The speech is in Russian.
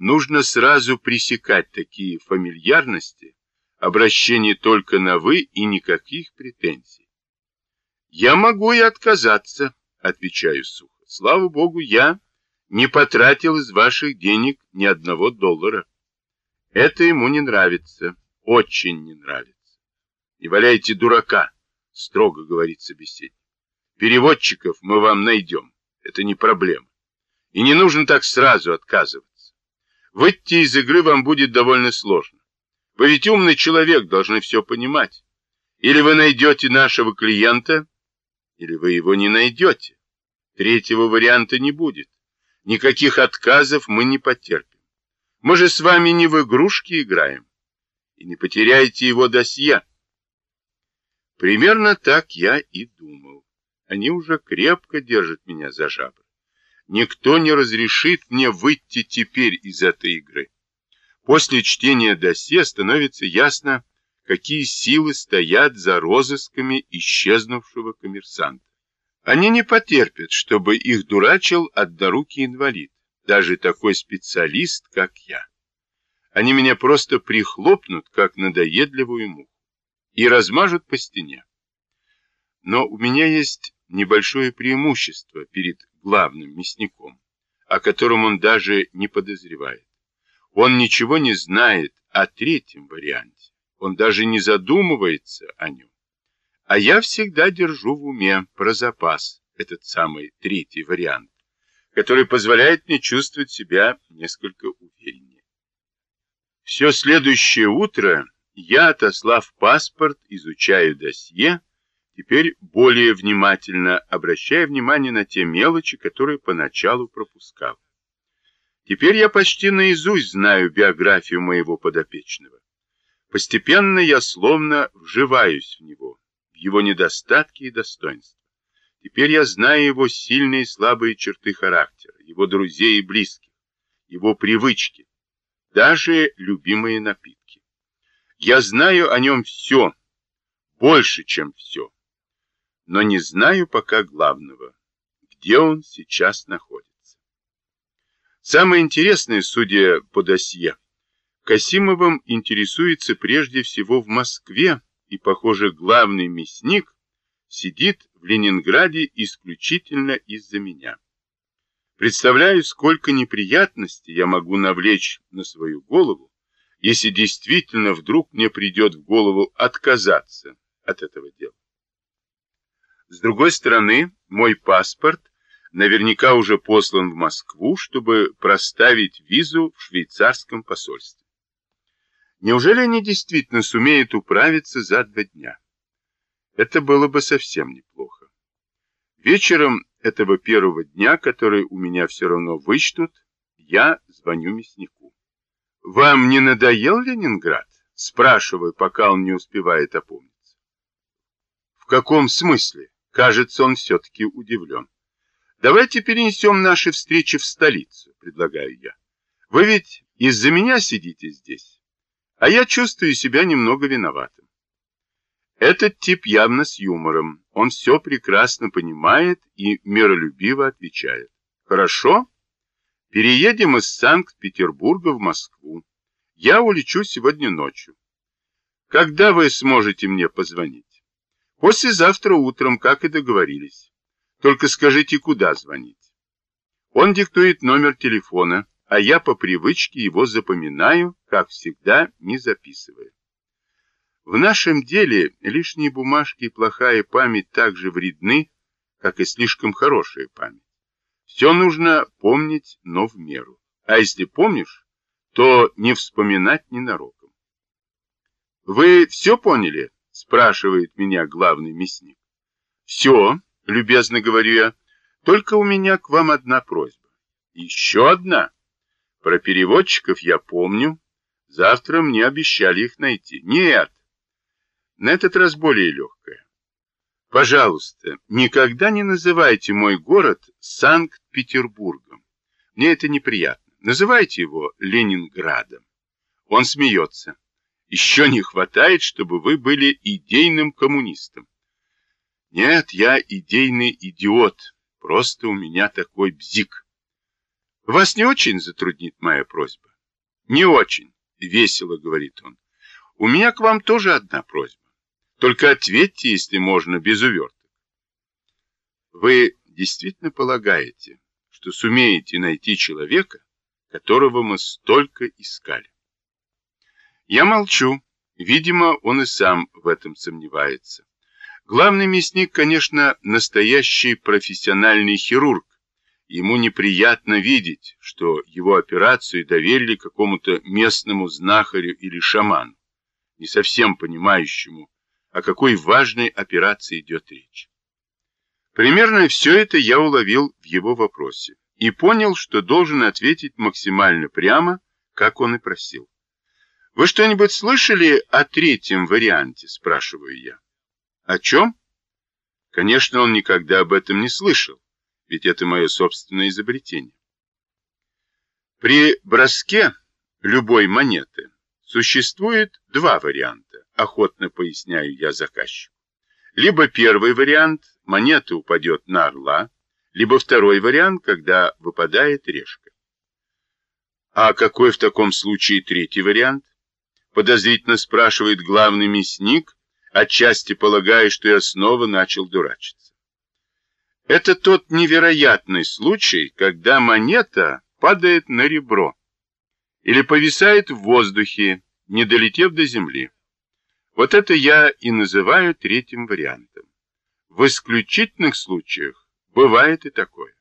нужно сразу пресекать такие фамильярности, обращение только на «вы» и никаких претензий. Я могу и отказаться, отвечаю сухо. Слава богу, я не потратил из ваших денег ни одного доллара. Это ему не нравится, очень не нравится. Не валяйте дурака, строго говорит собеседник. Переводчиков мы вам найдем, это не проблема. И не нужно так сразу отказываться. Выйти из игры вам будет довольно сложно. Вы ведь умный человек, должны все понимать. Или вы найдете нашего клиента, или вы его не найдете. Третьего варианта не будет. Никаких отказов мы не потерпим. Мы же с вами не в игрушки играем. И не потеряете его досье. Примерно так я и думал. Они уже крепко держат меня за жабры. Никто не разрешит мне выйти теперь из этой игры. После чтения досье становится ясно, какие силы стоят за розысками исчезнувшего коммерсанта. Они не потерпят, чтобы их дурачил однорукий инвалид, даже такой специалист, как я. Они меня просто прихлопнут, как надоедливую муху, и размажут по стене. Но у меня есть небольшое преимущество перед главным мясником, о котором он даже не подозревает. Он ничего не знает о третьем варианте, он даже не задумывается о нем. А я всегда держу в уме про запас этот самый третий вариант, который позволяет мне чувствовать себя несколько увереннее. Все следующее утро я, отослав паспорт, изучаю досье, теперь более внимательно обращая внимание на те мелочи, которые поначалу пропускал. Теперь я почти наизусть знаю биографию моего подопечного. Постепенно я словно вживаюсь в него его недостатки и достоинства. Теперь я знаю его сильные и слабые черты характера, его друзей и близких, его привычки, даже любимые напитки. Я знаю о нем все, больше, чем все, но не знаю пока главного, где он сейчас находится. Самое интересное, судя по досье, Касимовым интересуется прежде всего в Москве, и, похоже, главный мясник сидит в Ленинграде исключительно из-за меня. Представляю, сколько неприятностей я могу навлечь на свою голову, если действительно вдруг мне придет в голову отказаться от этого дела. С другой стороны, мой паспорт наверняка уже послан в Москву, чтобы проставить визу в швейцарском посольстве. Неужели они действительно сумеют управиться за два дня? Это было бы совсем неплохо. Вечером этого первого дня, который у меня все равно вычтут, я звоню мяснику. «Вам не надоел Ленинград?» Спрашиваю, пока он не успевает опомниться. «В каком смысле?» Кажется, он все-таки удивлен. «Давайте перенесем наши встречи в столицу», предлагаю я. «Вы ведь из-за меня сидите здесь?» а я чувствую себя немного виноватым. Этот тип явно с юмором. Он все прекрасно понимает и миролюбиво отвечает. Хорошо, переедем из Санкт-Петербурга в Москву. Я улечу сегодня ночью. Когда вы сможете мне позвонить? Послезавтра утром, как и договорились. Только скажите, куда звонить. Он диктует номер телефона, а я по привычке его запоминаю, как всегда, не записывая. В нашем деле лишние бумажки и плохая память так же вредны, как и слишком хорошая память. Все нужно помнить, но в меру. А если помнишь, то не вспоминать ненароком. «Вы все поняли?» – спрашивает меня главный мясник. «Все», – любезно говорю я, – «только у меня к вам одна просьба». «Еще одна?» Про переводчиков я помню. Завтра мне обещали их найти. Нет. На этот раз более легкое. Пожалуйста, никогда не называйте мой город Санкт-Петербургом. Мне это неприятно. Называйте его Ленинградом. Он смеется. Еще не хватает, чтобы вы были идейным коммунистом. Нет, я идейный идиот. Просто у меня такой бзик. Вас не очень затруднит моя просьба? Не очень, весело говорит он. У меня к вам тоже одна просьба. Только ответьте, если можно, без уверток. Вы действительно полагаете, что сумеете найти человека, которого мы столько искали? Я молчу. Видимо, он и сам в этом сомневается. Главный мясник, конечно, настоящий профессиональный хирург. Ему неприятно видеть, что его операцию доверили какому-то местному знахарю или шаману, не совсем понимающему, о какой важной операции идет речь. Примерно все это я уловил в его вопросе и понял, что должен ответить максимально прямо, как он и просил. «Вы что-нибудь слышали о третьем варианте?» – спрашиваю я. О чем? Конечно, он никогда об этом не слышал, ведь это мое собственное изобретение. При броске любой монеты существует два варианта, охотно поясняю я заказчику. Либо первый вариант, монета упадет на орла, либо второй вариант, когда выпадает решка. А какой в таком случае третий вариант? Подозрительно спрашивает главный мясник, отчасти полагая, что я снова начал дурачиться. Это тот невероятный случай, когда монета падает на ребро или повисает в воздухе, не долетев до земли. Вот это я и называю третьим вариантом. В исключительных случаях бывает и такое.